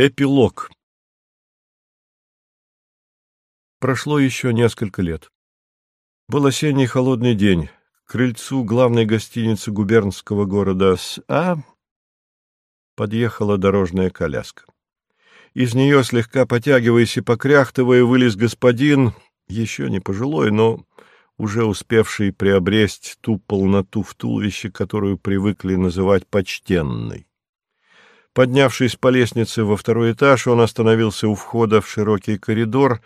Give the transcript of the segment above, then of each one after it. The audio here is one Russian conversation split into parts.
Эпилог Прошло еще несколько лет. Был осенний холодный день. К крыльцу главной гостиницы губернского города С.А. подъехала дорожная коляска. Из нее, слегка потягиваясь и покряхтывая, вылез господин, еще не пожилой, но уже успевший приобресть ту полноту в туловище, которую привыкли называть почтенной. Поднявшись по лестнице во второй этаж, он остановился у входа в широкий коридор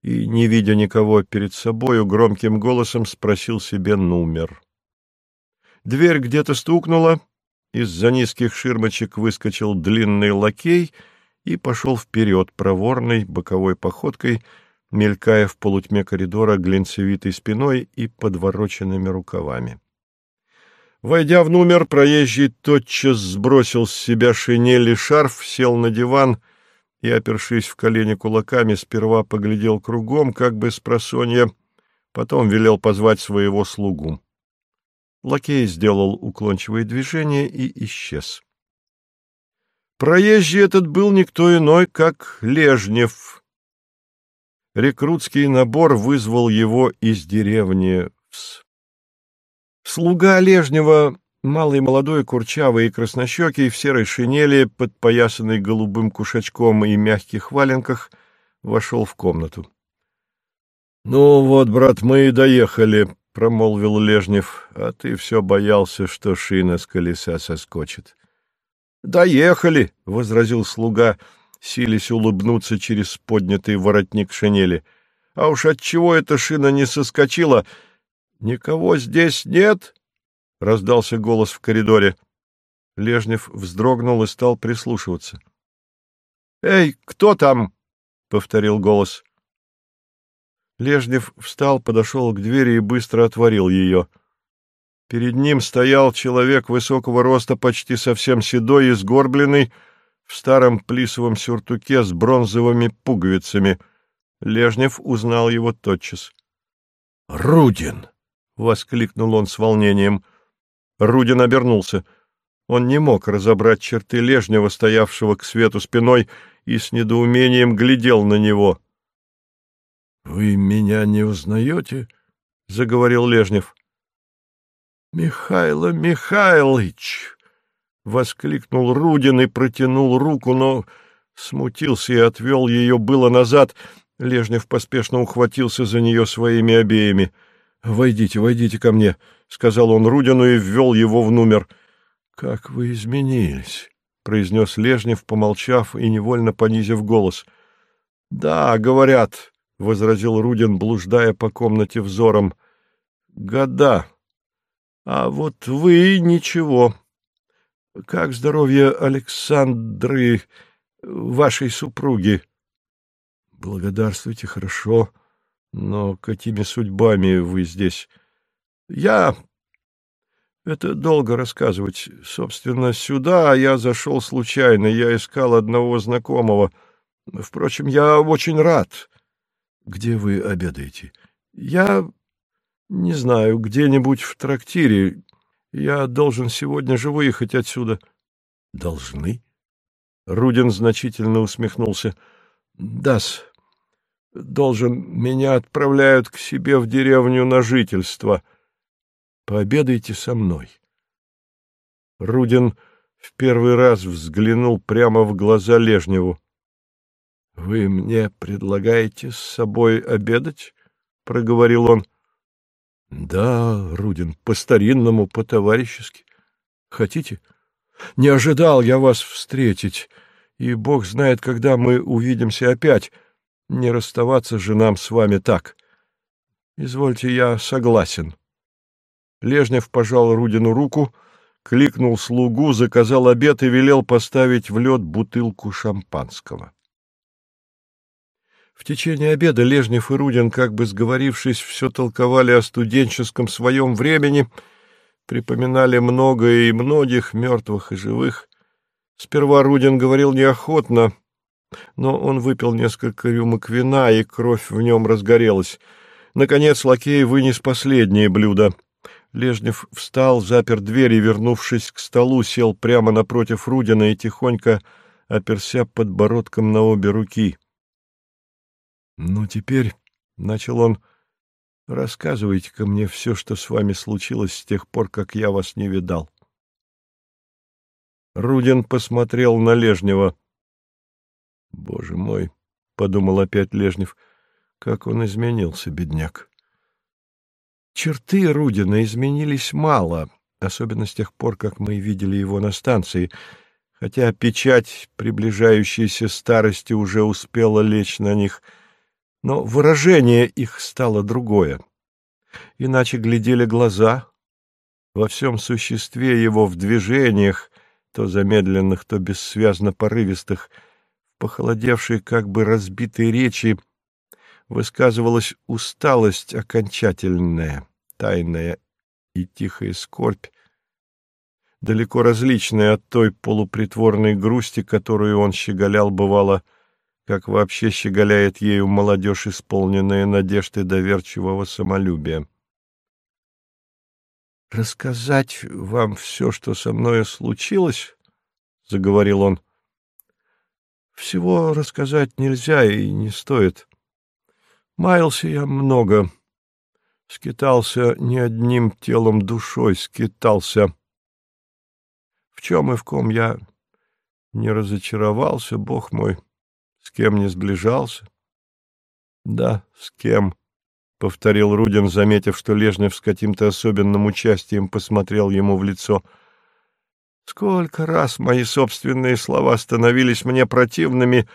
и, не видя никого перед собою, громким голосом спросил себе номер. Дверь где-то стукнула, из-за низких ширмочек выскочил длинный лакей и пошел вперед проворной боковой походкой, мелькая в полутьме коридора глинцевитой спиной и подвороченными рукавами. Войдя в номер, проезжий тотчас сбросил с себя шинель и шарф, сел на диван и, опершись в колени кулаками, сперва поглядел кругом, как бы с просонья, потом велел позвать своего слугу. Лакей сделал уклончивое движение и исчез. Проезжий этот был никто иной, как Лежнев. Рекрутский набор вызвал его из деревни Вс. Слуга Лежнева, малый молодой, курчавый и краснощекий, в серой шинели, подпоясанной голубым кушачком и мягких валенках, вошел в комнату. — Ну вот, брат, мы и доехали, — промолвил Лежнев, — а ты все боялся, что шина с колеса соскочит. — Доехали, — возразил слуга, силясь улыбнуться через поднятый воротник шинели. — А уж отчего эта шина не соскочила, — «Никого здесь нет?» — раздался голос в коридоре. Лежнев вздрогнул и стал прислушиваться. «Эй, кто там?» — повторил голос. Лежнев встал, подошел к двери и быстро отворил ее. Перед ним стоял человек высокого роста, почти совсем седой и сгорбленный, в старом плисовом сюртуке с бронзовыми пуговицами. Лежнев узнал его тотчас. — Рудин! Воскликнул он с волнением. Рудин обернулся. Он не мог разобрать черты Лежнева, стоявшего к свету спиной, и с недоумением глядел на него. — Вы меня не узнаете? — заговорил Лежнев. — Михайло Михайлович! — воскликнул Рудин и протянул руку, но смутился и отвел ее было назад. Лежнев поспешно ухватился за нее своими обеими. —— Войдите, войдите ко мне, — сказал он Рудину и ввел его в номер. — Как вы изменились, — произнес Лежнев, помолчав и невольно понизив голос. — Да, говорят, — возразил Рудин, блуждая по комнате взором. — Года. А вот вы ничего. Как здоровье Александры, вашей супруги? — Благодарствуйте, хорошо, — но какими судьбами вы здесь? Я... Это долго рассказывать. Собственно, сюда я зашел случайно. Я искал одного знакомого. Впрочем, я очень рад. Где вы обедаете? Я... Не знаю, где-нибудь в трактире. Я должен сегодня же выехать отсюда. Должны? Рудин значительно усмехнулся. Да-с. Должен, меня отправляют к себе в деревню на жительство. Пообедайте со мной. Рудин в первый раз взглянул прямо в глаза Лежневу. — Вы мне предлагаете с собой обедать? — проговорил он. — Да, Рудин, по-старинному, по-товарищески. Хотите? Не ожидал я вас встретить, и бог знает, когда мы увидимся опять. Не расставаться же нам с вами так. Извольте, я согласен. Лежнев пожал Рудину руку, кликнул слугу, заказал обед и велел поставить в лед бутылку шампанского. В течение обеда Лежнев и Рудин, как бы сговорившись, все толковали о студенческом своем времени, припоминали многое и многих, мертвых и живых. Сперва Рудин говорил неохотно, но он выпил несколько рюмок вина, и кровь в нем разгорелась. Наконец лакей вынес последнее блюдо. Лежнев встал, запер дверь и, вернувшись к столу, сел прямо напротив Рудина и тихонько оперся подбородком на обе руки. — Ну, теперь, — начал он, — рассказывайте-ка мне все, что с вами случилось с тех пор, как я вас не видал. Рудин посмотрел на Лежнева. — Боже мой, — подумал опять Лежнев, — как он изменился, бедняк. Черты Рудина изменились мало, особенно с тех пор, как мы видели его на станции — хотя печать приближающейся старости уже успела лечь на них, но выражение их стало другое. Иначе глядели глаза, во всем существе его в движениях, то замедленных, то бессвязно порывистых, похолодевшей, как бы разбитой речи, высказывалась усталость окончательная, тайная и тихая скорбь, далеко различная от той полупритворной грусти, которую он щеголял, бывало, как вообще щеголяет ею молодежь, исполненная надежды доверчивого самолюбия. «Рассказать вам все, что со мною случилось?» — заговорил он. «Всего рассказать нельзя и не стоит. Маялся я много, скитался не одним телом душой, скитался» В чем и в ком я не разочаровался, Бог мой, с кем не сближался? Да, с кем, — повторил Рудин, заметив, что Лежнев с каким-то особенным участием посмотрел ему в лицо. Сколько раз мои собственные слова становились мне противными,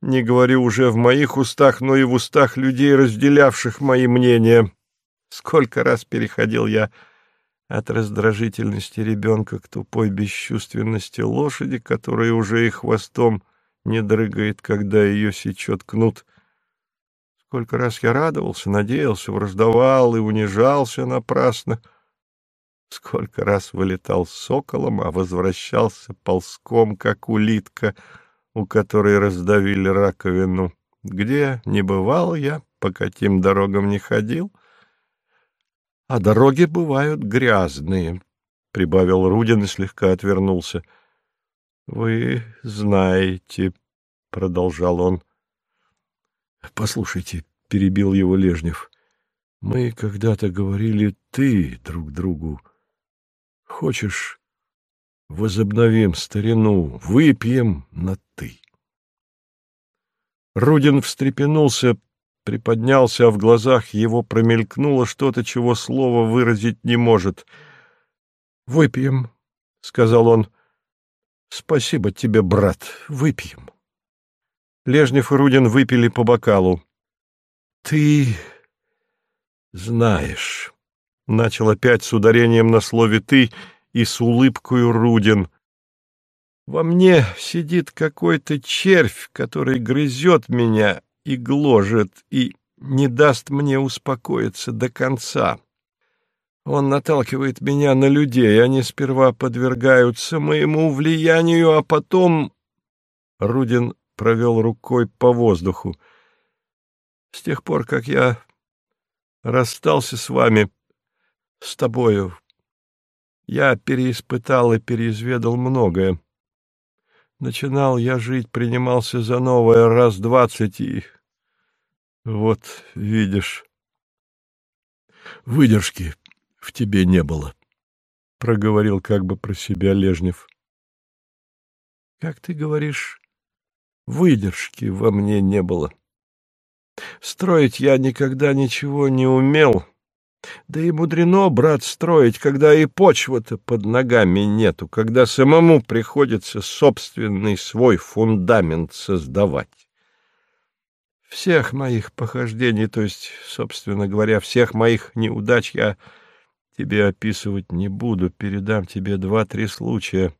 не говорю уже в моих устах, но и в устах людей, разделявших мои мнения. Сколько раз переходил я от раздражительности ребенка к тупой бесчувственности лошади, которая уже и хвостом не дрыгает, когда ее сечет кнут. Сколько раз я радовался, надеялся, враждовал и унижался напрасно. Сколько раз вылетал соколом, а возвращался ползком, как улитка, у которой раздавили раковину. Где не бывал я, по каким дорогам не ходил — а дороги бывают грязные, — прибавил Рудин и слегка отвернулся. — Вы знаете, — продолжал он. — Послушайте, — перебил его Лежнев, — мы когда-то говорили «ты» друг другу. Хочешь, возобновим старину, выпьем на «ты». Рудин встрепенулся, приподнялся, а в глазах его промелькнуло что-то, чего слово выразить не может. «Выпьем», — сказал он. «Спасибо тебе, брат, выпьем». Лежнев и Рудин выпили по бокалу. «Ты знаешь», — начал опять с ударением на слове «ты» и с улыбкой Рудин. «Во мне сидит какой-то червь, который грызет меня, и гложет, и не даст мне успокоиться до конца. Он наталкивает меня на людей, они сперва подвергаются моему влиянию, а потом... Рудин провел рукой по воздуху. С тех пор, как я расстался с вами, с тобою, я переиспытал и переизведал многое. Начинал я жить, принимался за новое раз двадцать и вот видишь, выдержки в тебе не было, — проговорил как бы про себя Лежнев. — Как ты говоришь, выдержки во мне не было. Строить я никогда ничего не умел, да и мудрено, брат, строить, когда и почвы-то под ногами нету, когда самому приходится собственный свой фундамент создавать. Всех моих похождений, то есть, собственно говоря, всех моих неудач я тебе описывать не буду, передам тебе два-три случая.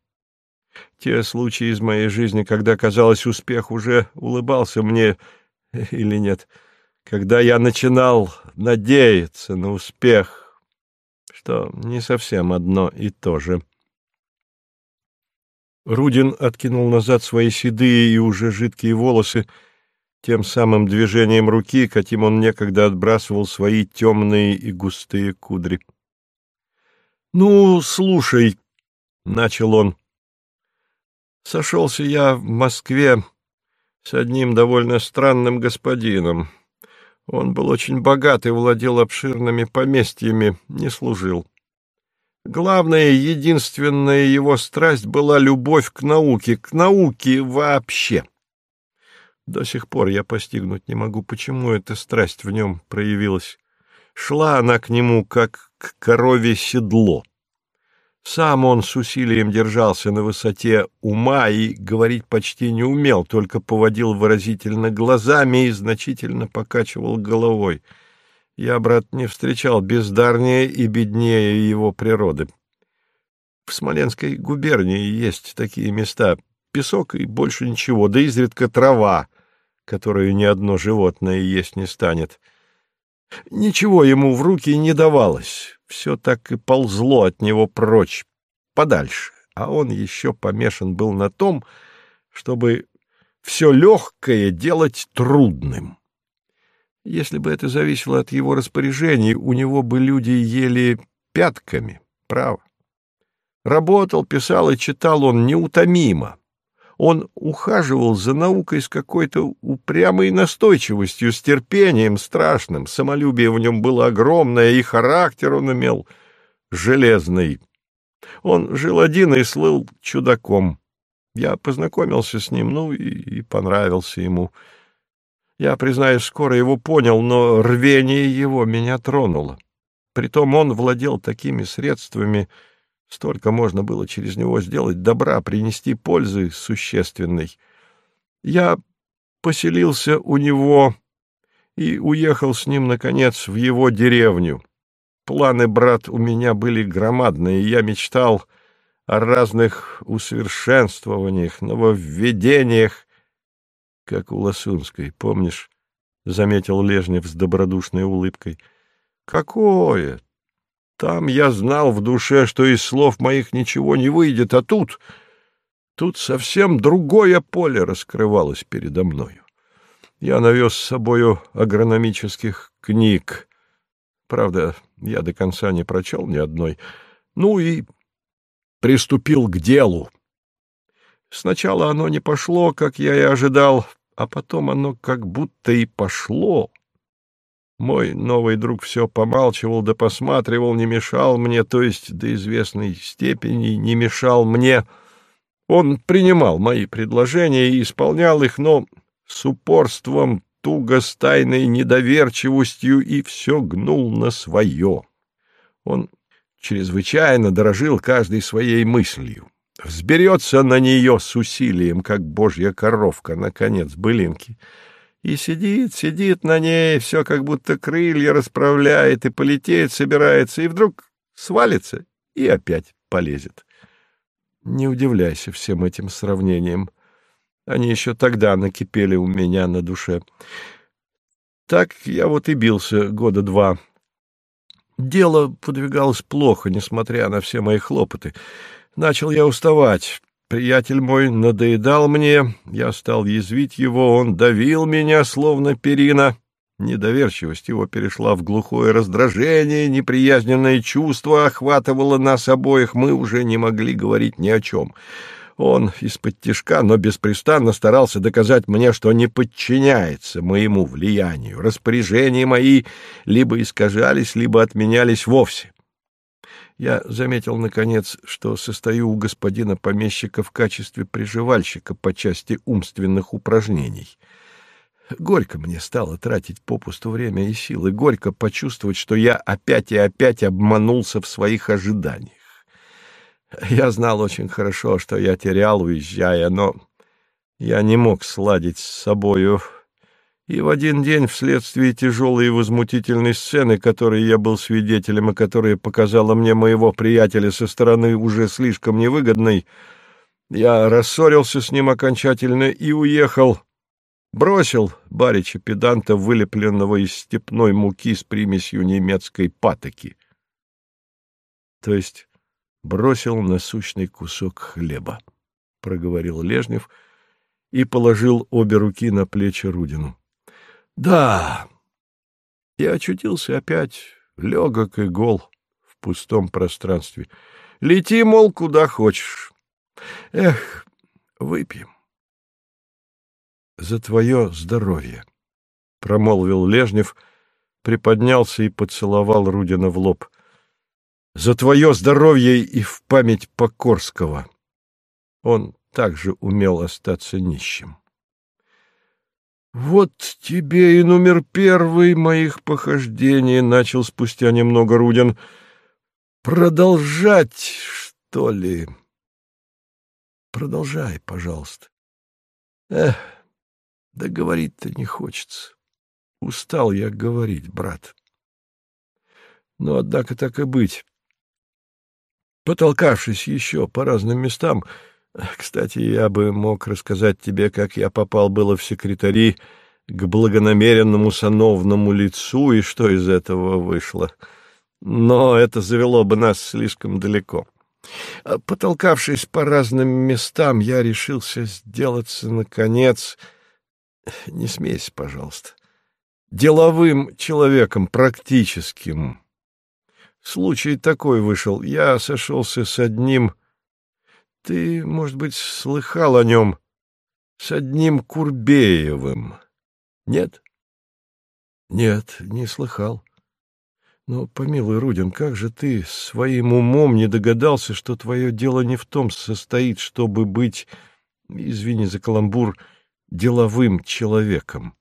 Те случаи из моей жизни, когда, казалось, успех уже улыбался мне или нет, когда я начинал надеяться на успех, что не совсем одно и то же. Рудин откинул назад свои седые и уже жидкие волосы, тем самым движением руки, каким он некогда отбрасывал свои темные и густые кудри. — Ну, слушай, — начал он, Сошелся я в Москве с одним довольно странным господином. Он был очень богат и владел обширными поместьями, не служил. Главная, единственная его страсть была любовь к науке, к науке вообще. До сих пор я постигнуть не могу, почему эта страсть в нем проявилась. Шла она к нему, как к корове седло. Сам он с усилием держался на высоте ума и говорить почти не умел, только поводил выразительно глазами и значительно покачивал головой. Я, брат, не встречал бездарнее и беднее его природы. В Смоленской губернии есть такие места. Песок и больше ничего, да изредка трава, которую ни одно животное есть не станет. Ничего ему в руки не давалось все так и ползло от него прочь, подальше, а он еще помешан был на том, чтобы все легкое делать трудным. Если бы это зависело от его распоряжений, у него бы люди ели пятками, право. Работал, писал и читал он неутомимо. Он ухаживал за наукой с какой-то упрямой настойчивостью, с терпением страшным. Самолюбие в нем было огромное, и характер он имел железный. Он жил один и слыл чудаком. Я познакомился с ним, ну, и, и понравился ему. Я, признаюсь, скоро его понял, но рвение его меня тронуло. Притом он владел такими средствами, Столько можно было через него сделать добра, принести пользы существенной. Я поселился у него и уехал с ним, наконец, в его деревню. Планы, брат, у меня были громадные, я мечтал о разных усовершенствованиях, нововведениях, как у Лосунской, помнишь? — заметил Лежнев с добродушной улыбкой. — Какое? Там я знал в душе, что из слов моих ничего не выйдет, а тут... Тут совсем другое поле раскрывалось передо мною. Я навез с собою агрономических книг. Правда, я до конца не прочел ни одной. Ну и приступил к делу. Сначала оно не пошло, как я и ожидал, а потом оно как будто и пошло. Мой новый друг все помалчивал да посматривал, не мешал мне, то есть до известной степени не мешал мне. Он принимал мои предложения и исполнял их, но с упорством, туго с тайной недоверчивостью и все гнул на свое. Он чрезвычайно дорожил каждой своей мыслью. Взберется на нее с усилием, как божья коровка, наконец, былинки — и сидит, сидит на ней, все как будто крылья расправляет и полететь собирается, и вдруг свалится и опять полезет. Не удивляйся всем этим сравнениям. Они еще тогда накипели у меня на душе. Так я вот и бился года два. Дело подвигалось плохо, несмотря на все мои хлопоты. Начал я уставать. Приятель мой надоедал мне, я стал язвить его, он давил меня, словно перина. Недоверчивость его перешла в глухое раздражение, неприязненное чувство охватывало нас обоих, мы уже не могли говорить ни о чем. Он из-под тишка, но беспрестанно старался доказать мне, что не подчиняется моему влиянию. Распоряжения мои либо искажались, либо отменялись вовсе. Я заметил, наконец, что состою у господина помещика в качестве приживальщика по части умственных упражнений. Горько мне стало тратить попусту время и силы, горько почувствовать, что я опять и опять обманулся в своих ожиданиях. Я знал очень хорошо, что я терял, уезжая, но я не мог сладить с собою и в один день, вследствие тяжелой и возмутительной сцены, которой я был свидетелем и которая показала мне моего приятеля со стороны уже слишком невыгодной, я рассорился с ним окончательно и уехал. Бросил барича педанта, вылепленного из степной муки с примесью немецкой патоки. То есть бросил насущный кусок хлеба, — проговорил Лежнев и положил обе руки на плечи Рудину. Да, и очутился опять легок и гол в пустом пространстве. Лети, мол, куда хочешь. Эх, Выпьем. За твое здоровье, — промолвил Лежнев, приподнялся и поцеловал Рудина в лоб. За твое здоровье и в память Покорского. Он также умел остаться нищим. «Вот тебе и номер первый моих похождений», — начал спустя немного Рудин. «Продолжать, что ли?» «Продолжай, пожалуйста». «Эх, да говорить-то не хочется. Устал я говорить, брат. Но, однако, так и быть. Потолкавшись еще по разным местам, — кстати, я бы мог рассказать тебе, как я попал было в секретари к благонамеренному сановному лицу и что из этого вышло. Но это завело бы нас слишком далеко. А потолкавшись по разным местам, я решился сделаться, наконец... Не смейся, пожалуйста. Деловым человеком, практическим. Случай такой вышел. Я сошелся с одним ты, может быть, слыхал о нем с одним Курбеевым? Нет? Нет, не слыхал. Но, помилуй, Рудин, как же ты своим умом не догадался, что твое дело не в том состоит, чтобы быть, извини за каламбур, деловым человеком?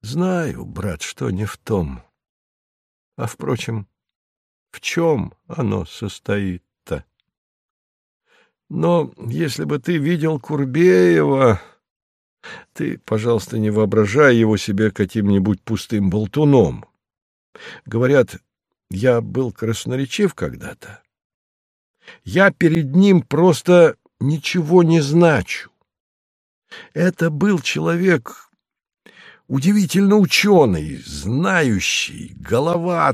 Знаю, брат, что не в том. А, впрочем, в чем оно состоит? Но если бы ты видел Курбеева, ты, пожалуйста, не воображай его себе каким-нибудь пустым болтуном. Говорят, я был красноречив когда-то. Я перед ним просто ничего не значу. Это был человек удивительно ученый, знающий, голова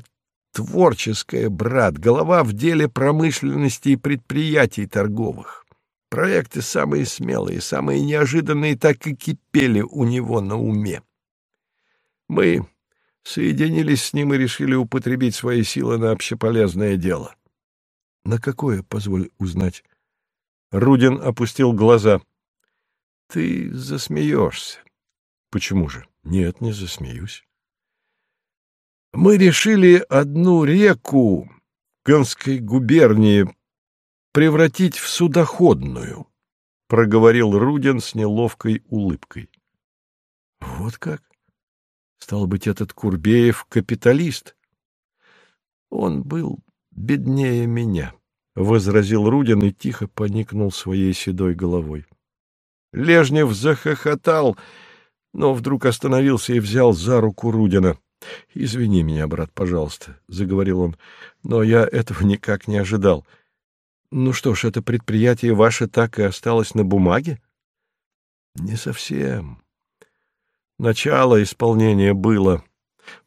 Творческая, брат, голова в деле промышленности и предприятий торговых. Проекты самые смелые, самые неожиданные так и кипели у него на уме. Мы соединились с ним и решили употребить свои силы на общеполезное дело. На какое, позволь узнать? Рудин опустил глаза. Ты засмеешься. Почему же? Нет, не засмеюсь. Мы решили одну реку Ганской губернии превратить в судоходную, — проговорил Рудин с неловкой улыбкой. — Вот как? Стал быть, этот Курбеев — капиталист. — Он был беднее меня, — возразил Рудин и тихо поникнул своей седой головой. Лежнев захохотал, но вдруг остановился и взял за руку Рудина. — Извини меня, брат, пожалуйста, — заговорил он, — но я этого никак не ожидал. Ну что ж, это предприятие ваше так и осталось на бумаге? — Не совсем. Начало исполнения было.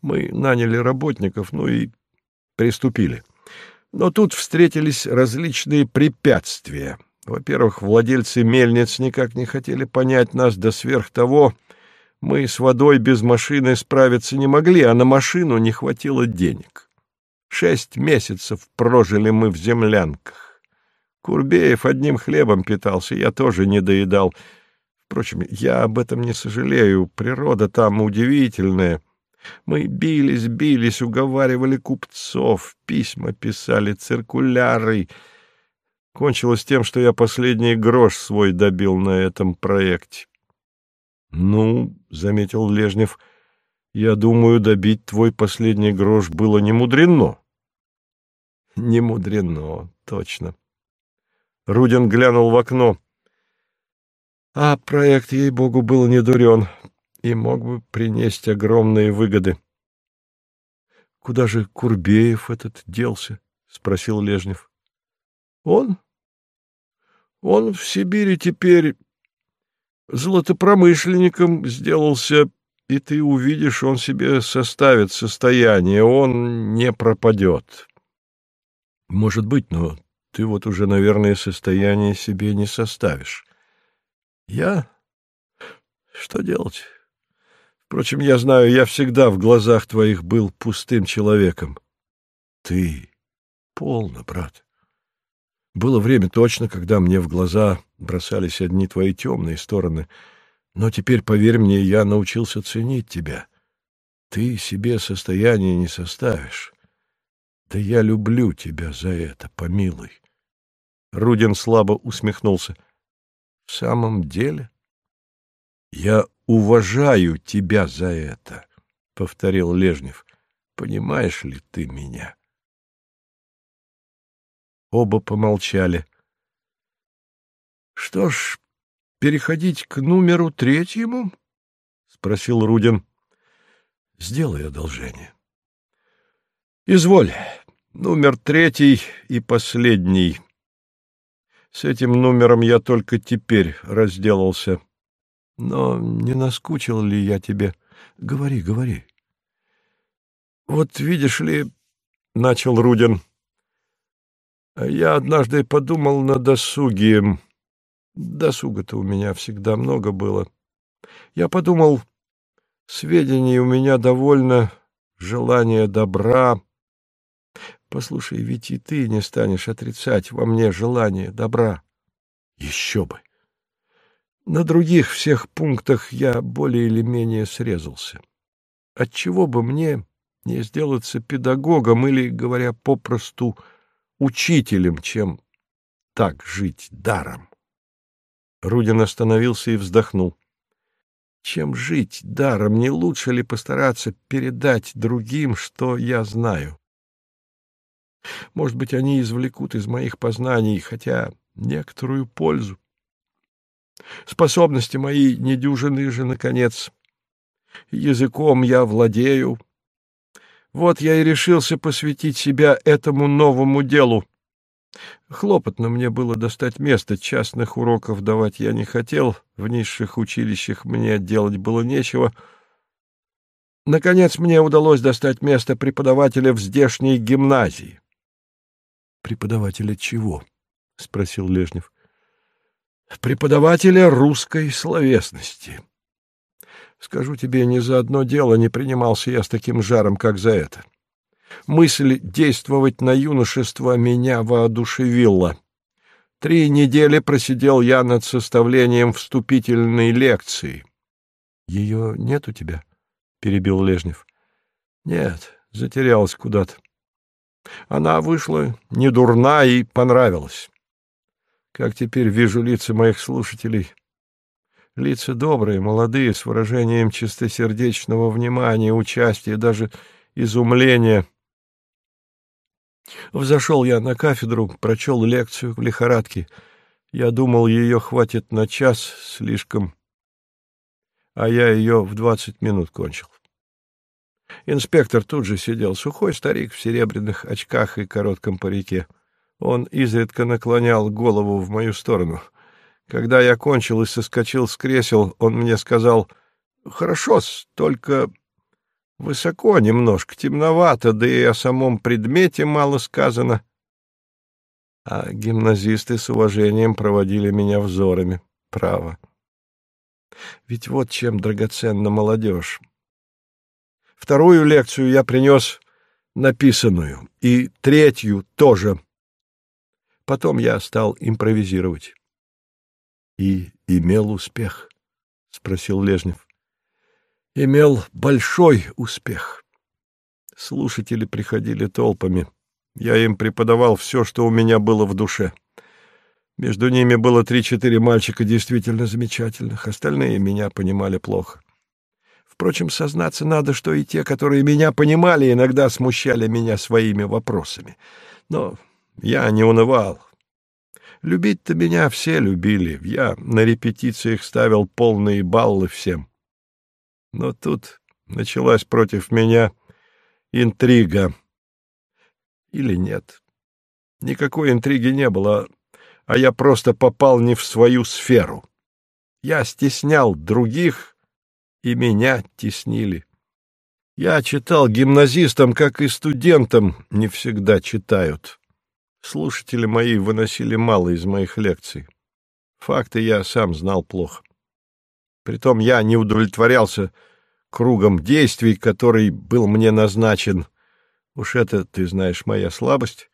Мы наняли работников, ну и приступили. Но тут встретились различные препятствия. Во-первых, владельцы мельниц никак не хотели понять нас, да сверх того мы с водой без машины справиться не могли, а на машину не хватило денег. Шесть месяцев прожили мы в землянках. Курбеев одним хлебом питался, я тоже не доедал. Впрочем, я об этом не сожалею, природа там удивительная. Мы бились, бились, уговаривали купцов, письма писали, циркуляры. Кончилось тем, что я последний грош свой добил на этом проекте. — Ну, — заметил Лежнев, — я думаю, добить твой последний грош было не мудрено. — Не мудрено, точно. Рудин глянул в окно. А проект, ей-богу, был не дурен и мог бы принести огромные выгоды. — Куда же Курбеев этот делся? — спросил Лежнев. — Он? Он в Сибири теперь золотопромышленником сделался, и ты увидишь, он себе составит состояние, он не пропадет. Может быть, но ты вот уже, наверное, состояние себе не составишь. Я? Что делать? Впрочем, я знаю, я всегда в глазах твоих был пустым человеком. Ты полно, брат. Было время точно, когда мне в глаза бросались одни твои темные стороны. Но теперь, поверь мне, я научился ценить тебя. Ты себе состояние не составишь. Да я люблю тебя за это, помилуй. Рудин слабо усмехнулся. — В самом деле? — Я уважаю тебя за это, — повторил Лежнев. — Понимаешь ли ты меня? Оба помолчали. — Что ж, переходить к номеру третьему? — спросил Рудин. — Сделай одолжение. — Изволь. Номер третий и последний. С этим номером я только теперь разделался. Но не наскучил ли я тебе? Говори, говори. Вот видишь ли, — начал Рудин, — я однажды подумал на досуге. Досуга-то у меня всегда много было. Я подумал, сведений у меня довольно, желание добра. Послушай, ведь и ты не станешь отрицать во мне желание добра. Еще бы! На других всех пунктах я более или менее срезался. Отчего бы мне не сделаться педагогом или, говоря попросту, учителем, чем так жить даром? Рудин остановился и вздохнул. Чем жить даром, не лучше ли постараться передать другим, что я знаю? Может быть, они извлекут из моих познаний хотя некоторую пользу. Способности мои недюжины же, наконец. Языком я владею. Вот я и решился посвятить себя этому новому делу. Хлопотно мне было достать место, частных уроков давать я не хотел, в низших училищах мне делать было нечего. Наконец мне удалось достать место преподавателя в здешней гимназии. — Преподавателя чего? — спросил Лежнев преподавателя русской словесности. Скажу тебе, ни за одно дело не принимался я с таким жаром, как за это. Мысль действовать на юношество меня воодушевила. Три недели просидел я над составлением вступительной лекции. — Ее нет у тебя? — перебил Лежнев. — Нет, затерялась куда-то. Она вышла не дурна и понравилась. Как теперь вижу лица моих слушателей. Лица добрые, молодые, с выражением чистосердечного внимания, участия, даже изумления. Взошел я на кафедру, прочел лекцию в лихорадке. Я думал, ее хватит на час слишком, а я ее в двадцать минут кончил. Инспектор тут же сидел, сухой старик в серебряных очках и коротком парике. Он изредка наклонял голову в мою сторону. Когда я кончил и соскочил с кресел, он мне сказал, «Хорошо, только высоко немножко, темновато, да и о самом предмете мало сказано». А гимназисты с уважением проводили меня взорами. Право. Ведь вот чем драгоценна молодежь. Вторую лекцию я принес написанную, и третью тоже — Потом я стал импровизировать. — И имел успех? — спросил Лежнев. — Имел большой успех. Слушатели приходили толпами. Я им преподавал все, что у меня было в душе. Между ними было три-четыре мальчика действительно замечательных, остальные меня понимали плохо. Впрочем, сознаться надо, что и те, которые меня понимали, иногда смущали меня своими вопросами. Но я не унывал. Любить-то меня все любили. Я на репетициях ставил полные баллы всем. Но тут началась против меня интрига. Или нет? Никакой интриги не было, а я просто попал не в свою сферу. Я стеснял других, и меня теснили. Я читал гимназистам, как и студентам не всегда читают. Слушатели мои выносили мало из моих лекций. Факты я сам знал плохо. Притом я не удовлетворялся кругом действий, который был мне назначен. Уж это, ты знаешь, моя слабость.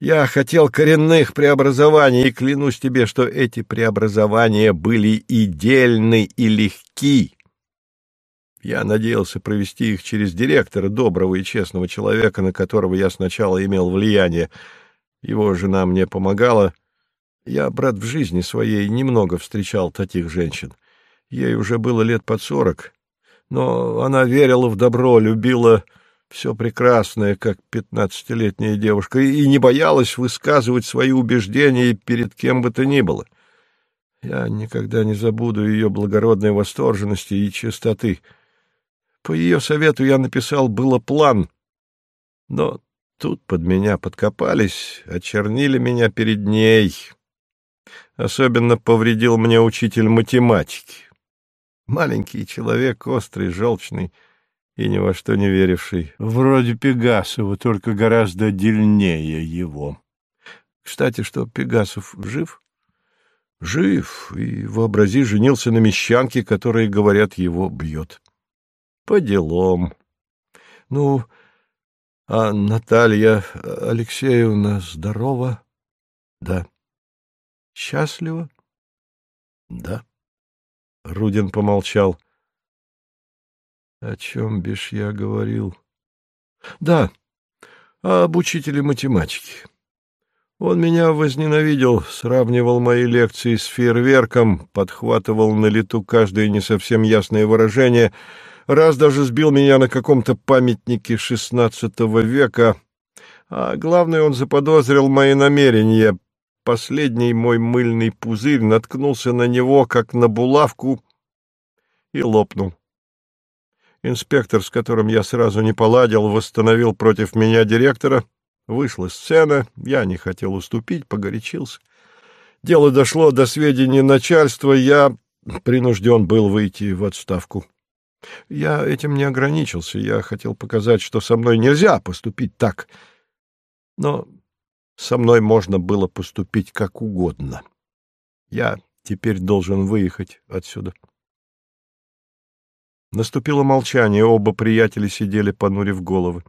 Я хотел коренных преобразований, и клянусь тебе, что эти преобразования были идельны и легки. Я надеялся провести их через директора, доброго и честного человека, на которого я сначала имел влияние. Его жена мне помогала. Я, брат, в жизни своей немного встречал таких женщин. Ей уже было лет под сорок, но она верила в добро, любила все прекрасное, как пятнадцатилетняя девушка, и не боялась высказывать свои убеждения перед кем бы то ни было. Я никогда не забуду ее благородной восторженности и чистоты. По ее совету я написал было план, но тут под меня подкопались, очернили меня перед ней. Особенно повредил мне учитель математики. Маленький человек, острый, желчный — и ни во что не веривший. Вроде Пегасова, только гораздо дельнее его. Кстати, что Пегасов жив? Жив, и, вообрази, женился на мещанке, которая, говорят, его бьет. По делам. Ну, а Наталья Алексеевна здорова? Да. Счастлива? Да. Рудин помолчал. О чем бишь я говорил? Да, об учителе математики. Он меня возненавидел, сравнивал мои лекции с фейерверком, подхватывал на лету каждое не совсем ясное выражение, раз даже сбил меня на каком-то памятнике XVI века, а главное, он заподозрил мои намерения. Последний мой мыльный пузырь наткнулся на него, как на булавку, и лопнул. Инспектор, с которым я сразу не поладил, восстановил против меня директора. Вышла сцена, я не хотел уступить, погорячился. Дело дошло до сведения начальства, я принужден был выйти в отставку. Я этим не ограничился, я хотел показать, что со мной нельзя поступить так. Но со мной можно было поступить как угодно. Я теперь должен выехать отсюда. Наступило молчание, оба приятеля сидели, понурив головы.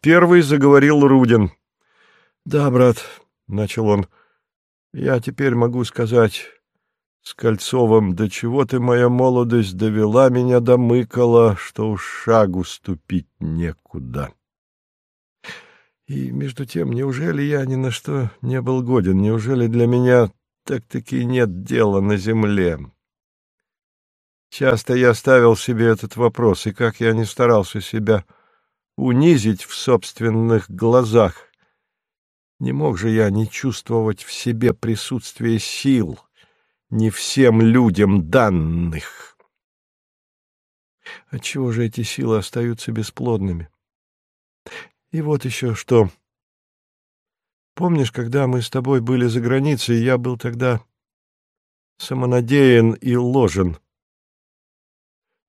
Первый заговорил Рудин. — Да, брат, — начал он, — я теперь могу сказать с Кольцовым, до чего ты, моя молодость, довела меня до мыкола, что уж шагу ступить некуда. И между тем, неужели я ни на что не был годен? Неужели для меня так-таки нет дела на земле? Часто я ставил себе этот вопрос, и как я не старался себя унизить в собственных глазах, не мог же я не чувствовать в себе присутствие сил, не всем людям данных. Отчего же эти силы остаются бесплодными? И вот еще что. Помнишь, когда мы с тобой были за границей, я был тогда самонадеян и ложен —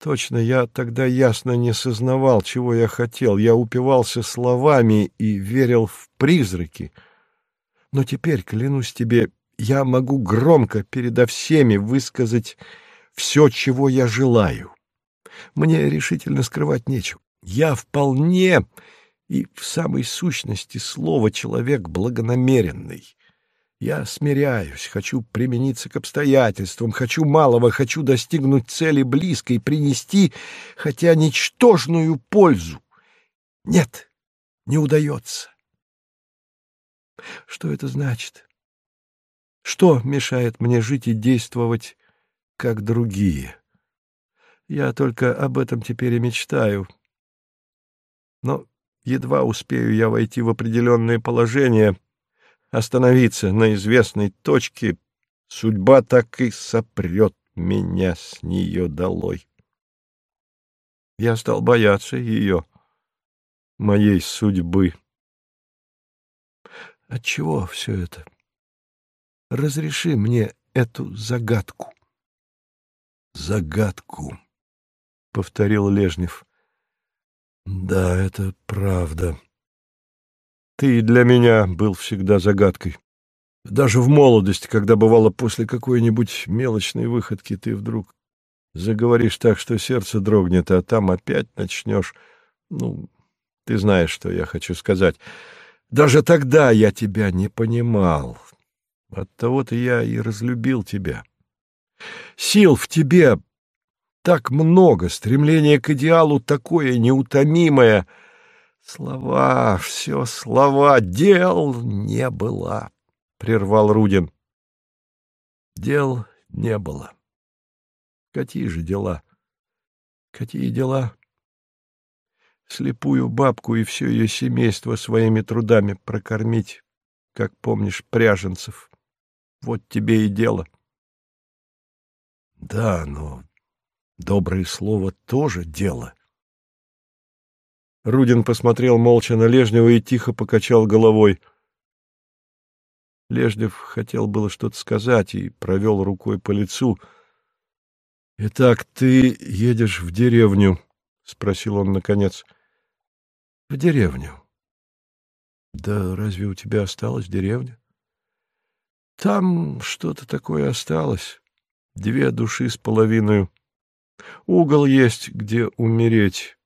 Точно, я тогда ясно не сознавал, чего я хотел. Я упивался словами и верил в призраки. Но теперь, клянусь тебе, я могу громко передо всеми высказать все, чего я желаю. Мне решительно скрывать нечего. Я вполне и в самой сущности слова человек благонамеренный. Я смиряюсь, хочу примениться к обстоятельствам, хочу малого, хочу достигнуть цели близкой, принести хотя ничтожную пользу. Нет, не удается. Что это значит? Что мешает мне жить и действовать, как другие? Я только об этом теперь и мечтаю. Но едва успею я войти в определенное положение — остановиться на известной точке, судьба так и сопрет меня с нее долой. Я стал бояться ее, моей судьбы. Отчего все это? Разреши мне эту загадку. Загадку, — повторил Лежнев. Да, это правда. Ты для меня был всегда загадкой. Даже в молодости, когда бывало после какой-нибудь мелочной выходки, ты вдруг заговоришь так, что сердце дрогнет, а там опять начнешь... Ну, ты знаешь, что я хочу сказать. Даже тогда я тебя не понимал. Оттого-то я и разлюбил тебя. Сил в тебе так много, стремление к идеалу такое неутомимое. Слова, все слова, дел не было, — прервал Рудин. Дел не было. Какие же дела? Какие дела? Слепую бабку и все ее семейство своими трудами прокормить, как помнишь, пряженцев. Вот тебе и дело. Да, но доброе слово тоже дело. Рудин посмотрел молча на Лежнева и тихо покачал головой. Лежнев хотел было что-то сказать и провел рукой по лицу. — Итак, ты едешь в деревню? — спросил он наконец. — В деревню. — Да разве у тебя осталась деревня? — Там что-то такое осталось. Две души с половиной. Угол есть, где умереть.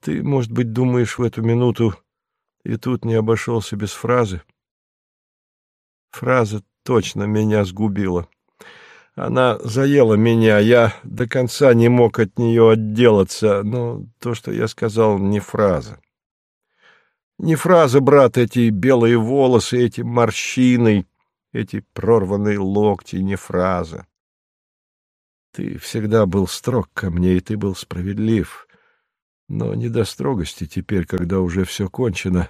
Ты, может быть, думаешь в эту минуту, и тут не обошелся без фразы. Фраза точно меня сгубила. Она заела меня, я до конца не мог от нее отделаться, но то, что я сказал, не фраза. Не фраза, брат, эти белые волосы, эти морщины, эти прорванные локти, не фраза. Ты всегда был строг ко мне, и ты был справедлив. Но не до строгости теперь, когда уже все кончено.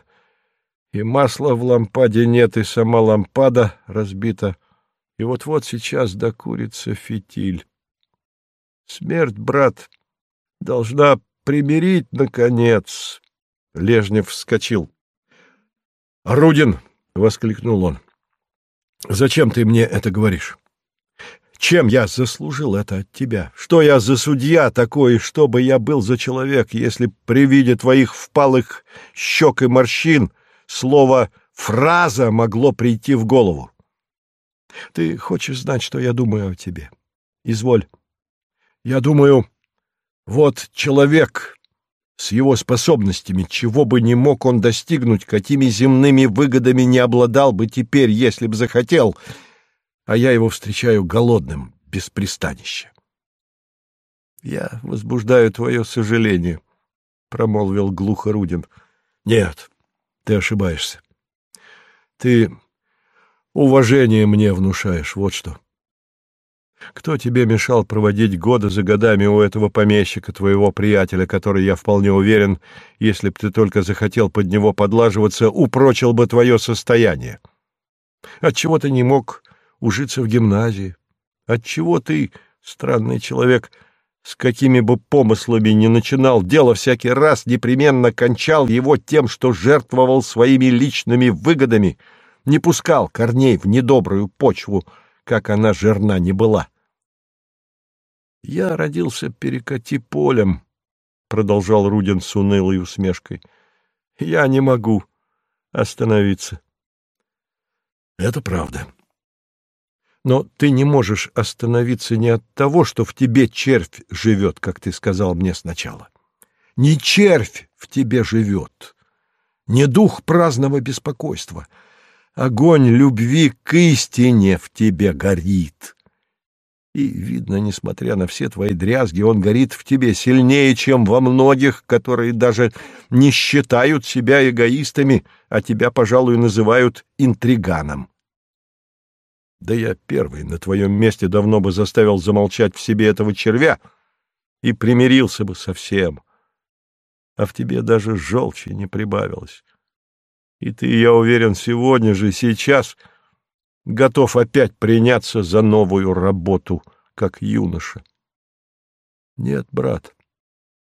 И масла в лампаде нет, и сама лампада разбита. И вот-вот сейчас докурится фитиль. Смерть, брат, должна примирить, наконец. Лежнев вскочил. — Рудин! — воскликнул он. — Зачем ты мне это говоришь? Чем я заслужил это от тебя? Что я за судья такой, что бы я был за человек, если при виде твоих впалых щек и морщин слово «фраза» могло прийти в голову? Ты хочешь знать, что я думаю о тебе? Изволь. Я думаю, вот человек с его способностями, чего бы не мог он достигнуть, какими земными выгодами не обладал бы теперь, если б захотел — а я его встречаю голодным, без пристанища. — Я возбуждаю твое сожаление, — промолвил глухо Рудин. — Нет, ты ошибаешься. Ты уважение мне внушаешь, вот что. Кто тебе мешал проводить годы за годами у этого помещика, твоего приятеля, который, я вполне уверен, если б ты только захотел под него подлаживаться, упрочил бы твое состояние? Отчего ты не мог ужиться в гимназии? Отчего ты, странный человек, с какими бы помыслами ни начинал дело, всякий раз непременно кончал его тем, что жертвовал своими личными выгодами, не пускал корней в недобрую почву, как она жирна не была? «Я родился перекати полем», — продолжал Рудин с унылой усмешкой. «Я не могу остановиться». «Это правда», но ты не можешь остановиться не от того, что в тебе червь живет, как ты сказал мне сначала. Не червь в тебе живет, не дух праздного беспокойства. Огонь любви к истине в тебе горит. И, видно, несмотря на все твои дрязги, он горит в тебе сильнее, чем во многих, которые даже не считают себя эгоистами, а тебя, пожалуй, называют интриганом. Да я первый на твоем месте давно бы заставил замолчать в себе этого червя и примирился бы со всем. А в тебе даже желчи не прибавилось. И ты, я уверен, сегодня же, сейчас готов опять приняться за новую работу, как юноша. Нет, брат,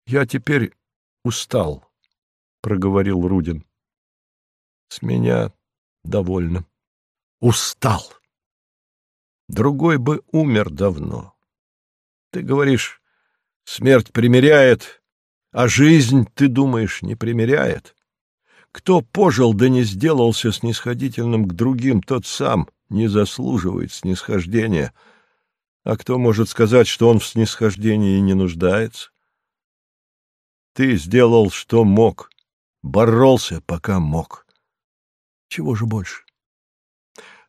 я теперь устал, — проговорил Рудин. С меня довольно. Устал. Другой бы умер давно. Ты говоришь, смерть примиряет, а жизнь, ты думаешь, не примиряет. Кто пожил да не сделался снисходительным к другим, тот сам не заслуживает снисхождения. А кто может сказать, что он в снисхождении не нуждается? Ты сделал, что мог, боролся, пока мог. Чего же больше?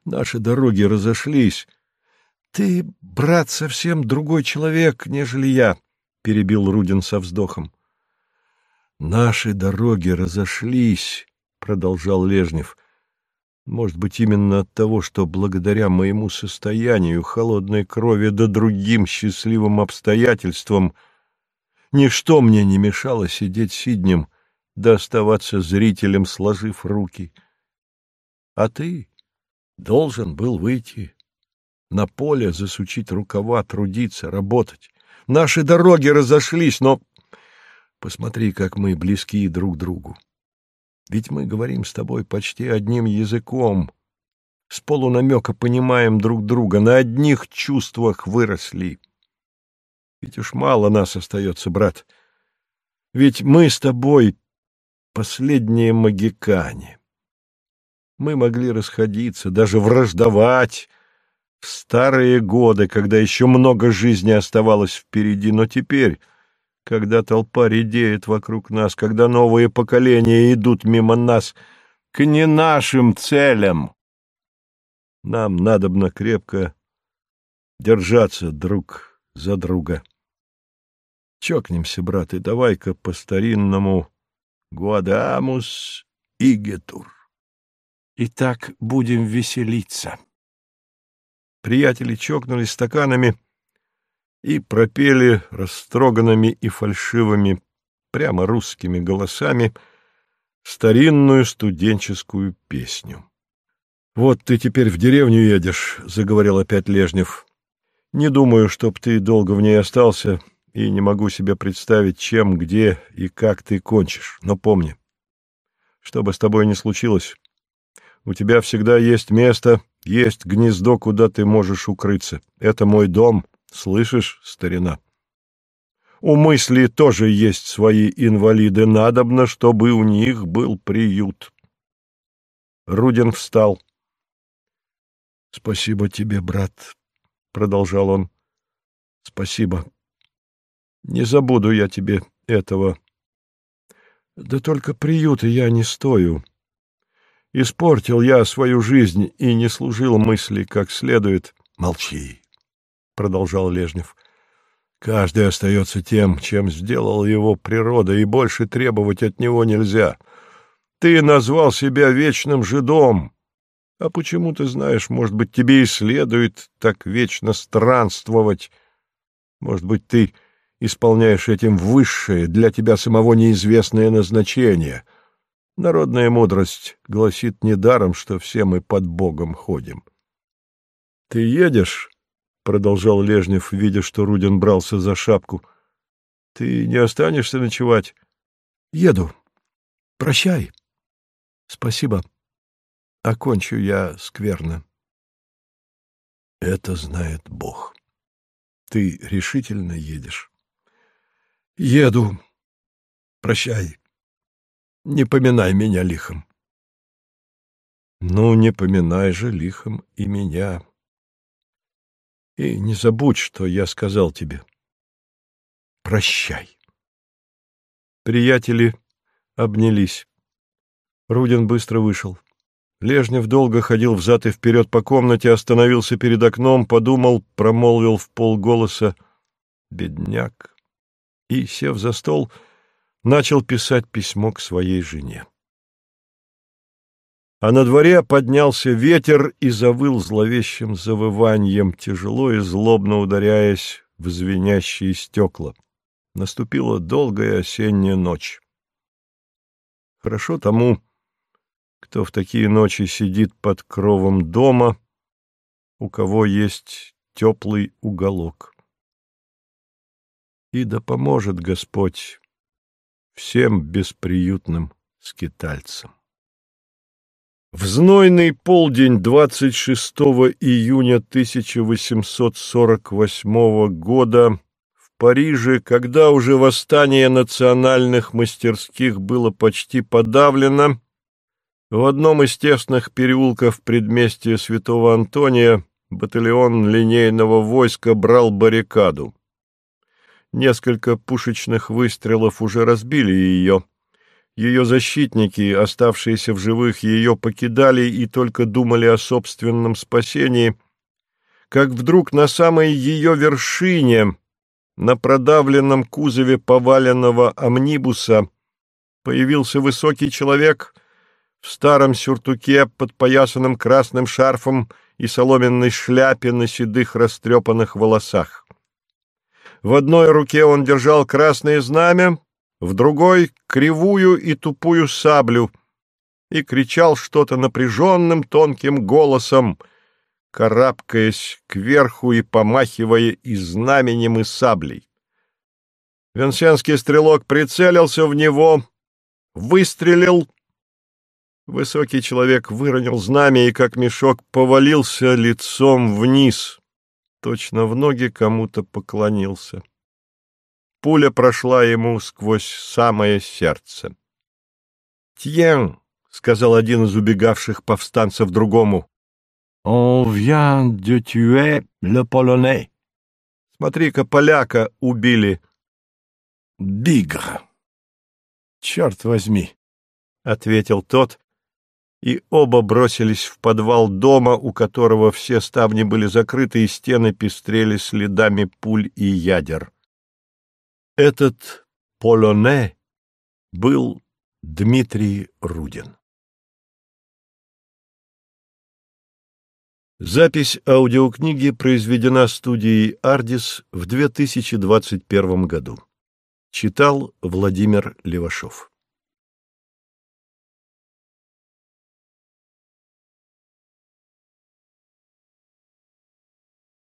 Наши дороги разошлись. Ты, брат, совсем другой человек, нежели я, — перебил Рудин со вздохом. Наши дороги разошлись, — продолжал Лежнев. Может быть, именно от того, что благодаря моему состоянию, холодной крови да другим счастливым обстоятельствам ничто мне не мешало сидеть сиднем да оставаться зрителем, сложив руки. А ты должен был выйти на поле, засучить рукава, трудиться, работать. Наши дороги разошлись, но посмотри, как мы близки друг другу. Ведь мы говорим с тобой почти одним языком, с полунамека понимаем друг друга, на одних чувствах выросли. Ведь уж мало нас остается, брат. Ведь мы с тобой последние магикане. Мы могли расходиться, даже враждовать в старые годы, когда еще много жизни оставалось впереди, но теперь когда толпа редеет вокруг нас, когда новые поколения идут мимо нас к не нашим целям. Нам надобно крепко держаться друг за друга. Чокнемся, брат, и давай-ка по-старинному Гуадамус и Гетур. И так будем веселиться. Приятели чокнулись стаканами — и пропели растроганными и фальшивыми, прямо русскими голосами, старинную студенческую песню. — Вот ты теперь в деревню едешь, — заговорил опять Лежнев. — Не думаю, чтоб ты долго в ней остался, и не могу себе представить, чем, где и как ты кончишь. Но помни, что бы с тобой ни случилось, у тебя всегда есть место, есть гнездо, куда ты можешь укрыться. Это мой дом, Слышишь, старина? У мысли тоже есть свои инвалиды. Надобно, чтобы у них был приют. Рудин встал. — Спасибо тебе, брат, — продолжал он. — Спасибо. Не забуду я тебе этого. Да только приюта я не стою. Испортил я свою жизнь и не служил мысли как следует. Молчи, продолжал Лежнев. Каждый остается тем, чем сделал его природа, и больше требовать от него нельзя. Ты назвал себя вечным жидом. А почему, ты знаешь, может быть, тебе и следует так вечно странствовать? Может быть, ты исполняешь этим высшее, для тебя самого неизвестное назначение. Народная мудрость гласит недаром, что все мы под Богом ходим. Ты едешь — продолжал Лежнев, видя, что Рудин брался за шапку. — Ты не останешься ночевать? — Еду. Прощай. — Спасибо. Окончу я скверно. — Это знает Бог. Ты решительно едешь? — Еду. Прощай. Не поминай меня лихом. — Ну, не поминай же лихом и меня. И не забудь, что я сказал тебе. Прощай. Приятели обнялись. Рудин быстро вышел. Лежнев долго ходил взад и вперед по комнате, остановился перед окном, подумал, промолвил в полголоса «бедняк» и, сев за стол, начал писать письмо к своей жене. А на дворе поднялся ветер и завыл зловещим завыванием, тяжело и злобно ударяясь в звенящие стекла. Наступила долгая осенняя ночь. Хорошо тому, кто в такие ночи сидит под кровом дома, у кого есть теплый уголок. И да поможет Господь всем бесприютным скитальцам. В знойный полдень 26 июня 1848 года в Париже, когда уже восстание национальных мастерских было почти подавлено, в одном из тесных переулков предместья Святого Антония батальон линейного войска брал баррикаду. Несколько пушечных выстрелов уже разбили ее — Ее защитники, оставшиеся в живых, ее покидали и только думали о собственном спасении, как вдруг на самой ее вершине, на продавленном кузове поваленного амнибуса, появился высокий человек в старом сюртуке, подпоясанном красным шарфом и соломенной шляпе на седых растрепанных волосах. В одной руке он держал красное знамя, в другой — кривую и тупую саблю, и кричал что-то напряженным тонким голосом, карабкаясь кверху и помахивая и знаменем, и саблей. Венсенский стрелок прицелился в него, выстрелил. Высокий человек выронил знамя и, как мешок, повалился лицом вниз. Точно в ноги кому-то поклонился. Пуля прошла ему сквозь самое сердце. «Тьен!» — сказал один из убегавших повстанцев другому. «On vient de tuer le Polonais». «Смотри-ка, поляка убили». «Бигр». «Черт возьми», — ответил тот, и оба бросились в подвал дома, у которого все ставни были закрыты и стены пестрели следами пуль и ядер. Этот полоне был Дмитрий Рудин. Запись аудиокниги произведена студией «Ардис» в 2021 году. Читал Владимир Левашов.